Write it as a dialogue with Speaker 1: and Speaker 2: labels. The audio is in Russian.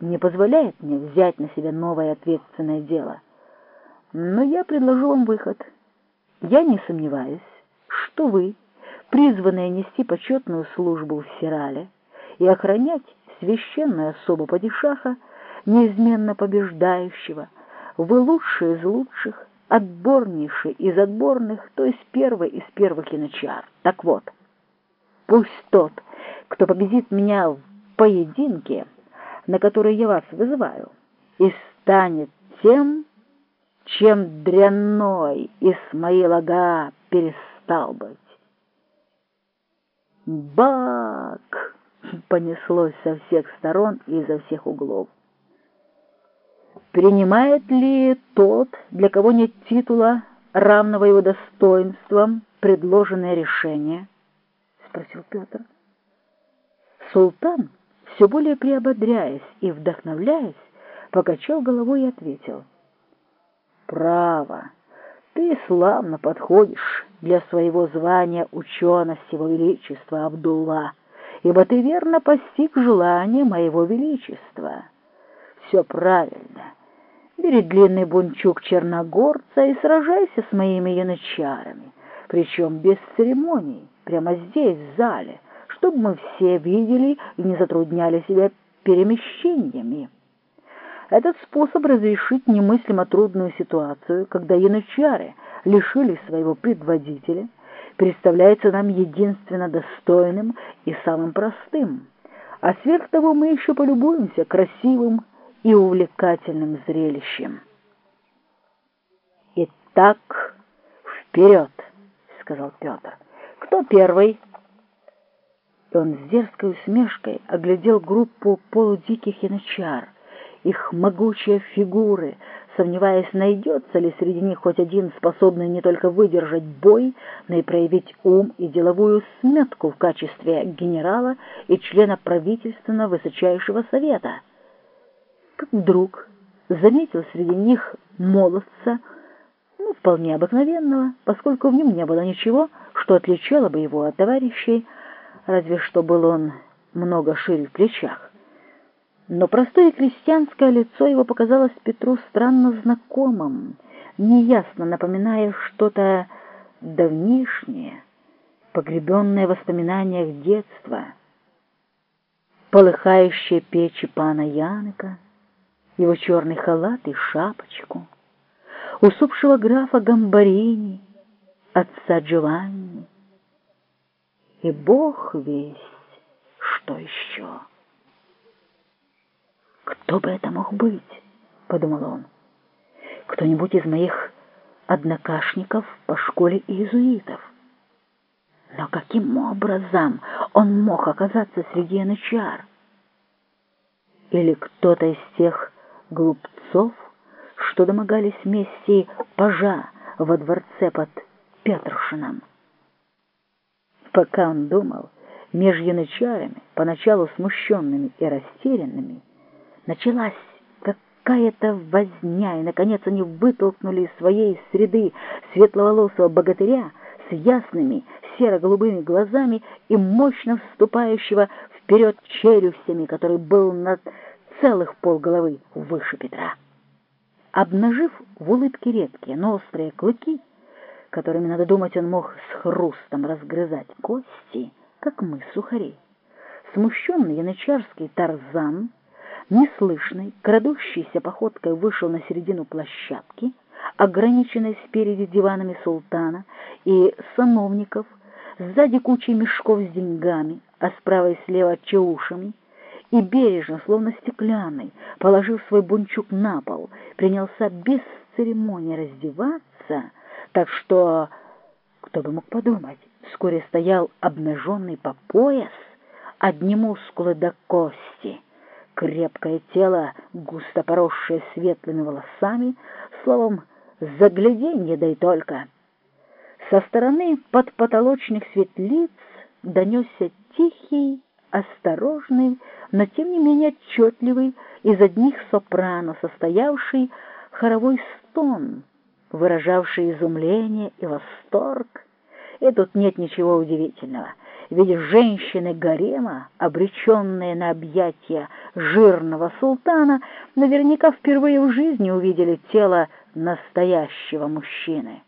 Speaker 1: не позволяет мне взять на себя новое ответственное дело. Но я предложу вам выход. Я не сомневаюсь, что вы, призванные нести почетную службу в Сирале и охранять священную особу падишаха, неизменно побеждающего, вы лучшие из лучших, отборнейший из отборных, то есть первый из первых янычар. Так вот, пусть тот, кто победит меня в поединке, на который я вас вызываю, и станет тем, чем дрянной Исмаил Ага перестал быть. Бак! Понеслось со всех сторон и изо всех углов. Принимает ли тот, для кого нет титула, равного его достоинствам, предложенное решение? — спросил Петр. Султан, все более приободряясь и вдохновляясь, покачал головой и ответил. «Право, ты славно подходишь для своего звания учености его величества Абдулла, ибо ты верно постиг желание моего величества. Все правильно. Бери длинный бунчук черногорца и сражайся с моими янычарами, причем без церемоний, прямо здесь, в зале, чтобы мы все видели и не затрудняли себя перемещениями. Этот способ разрешить немыслимо трудную ситуацию, когда янычары лишили своего предводителя, представляется нам единственно достойным и самым простым. А сверх того мы еще полюбуемся красивым и увлекательным зрелищем. «Итак, вперед!» — сказал Петр. «Кто первый?» И он с дерзкой усмешкой оглядел группу полудиких янычар, их могучие фигуры, сомневаясь, найдется ли среди них хоть один способный не только выдержать бой, но и проявить ум и деловую сметку в качестве генерала и члена правительственного высочайшего совета. Как вдруг заметил среди них молодца, ну, вполне обыкновенного, поскольку в нем не было ничего, что отличало бы его от товарищей, разве что был он много шире в плечах. Но простое крестьянское лицо его показалось Петру странно знакомым, неясно напоминая что-то давнишнее, погребенное в воспоминаниях детства. Полыхающие печи пана Яника, его черный халат и шапочку, усопшего графа Гамбарини, отца Джованни, и бог весть, что еще. «Кто бы это мог быть?» — подумал он. «Кто-нибудь из моих однокашников по школе иезуитов. Но каким образом он мог оказаться среди янычар? Или кто-то из тех глупцов, что домогались мести пажа во дворце под Петрушином? Пока он думал, меж янычарами, поначалу смущенными и растерянными, Началась какая-то возня, и, наконец, они вытолкнули из своей среды светловолосого богатыря с ясными серо-голубыми глазами и мощно вступающего вперед челюстями, который был на целых полголовы выше Петра. Обнажив в улыбке редкие, но острые клыки, которыми, надо думать, он мог с хрустом разгрызать кости, как мы, сухари, смущенный янычарский Тарзан — неслышной, крадущейся походкой вышел на середину площадки, ограниченной спереди диванами султана и сановников, сзади кучей мешков с деньгами, а справа и слева чаушами, и бережно, словно стеклянный, положив свой бунчук на пол, принялся без церемонии раздеваться, так что, кто бы мог подумать, вскоре стоял обнаженный по пояс, одни мускулы до кости — крепкое тело, густо поросшее светлыми волосами, словом, загляденье да и только. Со стороны подпотолочных светлиц донесся тихий, осторожный, но тем не менее отчетливый из одних сопрано состоявший хоровой стон, выражавший изумление и восторг. И тут нет ничего удивительного — ведь женщины гарема, обреченные на объятия жирного султана, наверняка впервые в жизни увидели тело настоящего мужчины.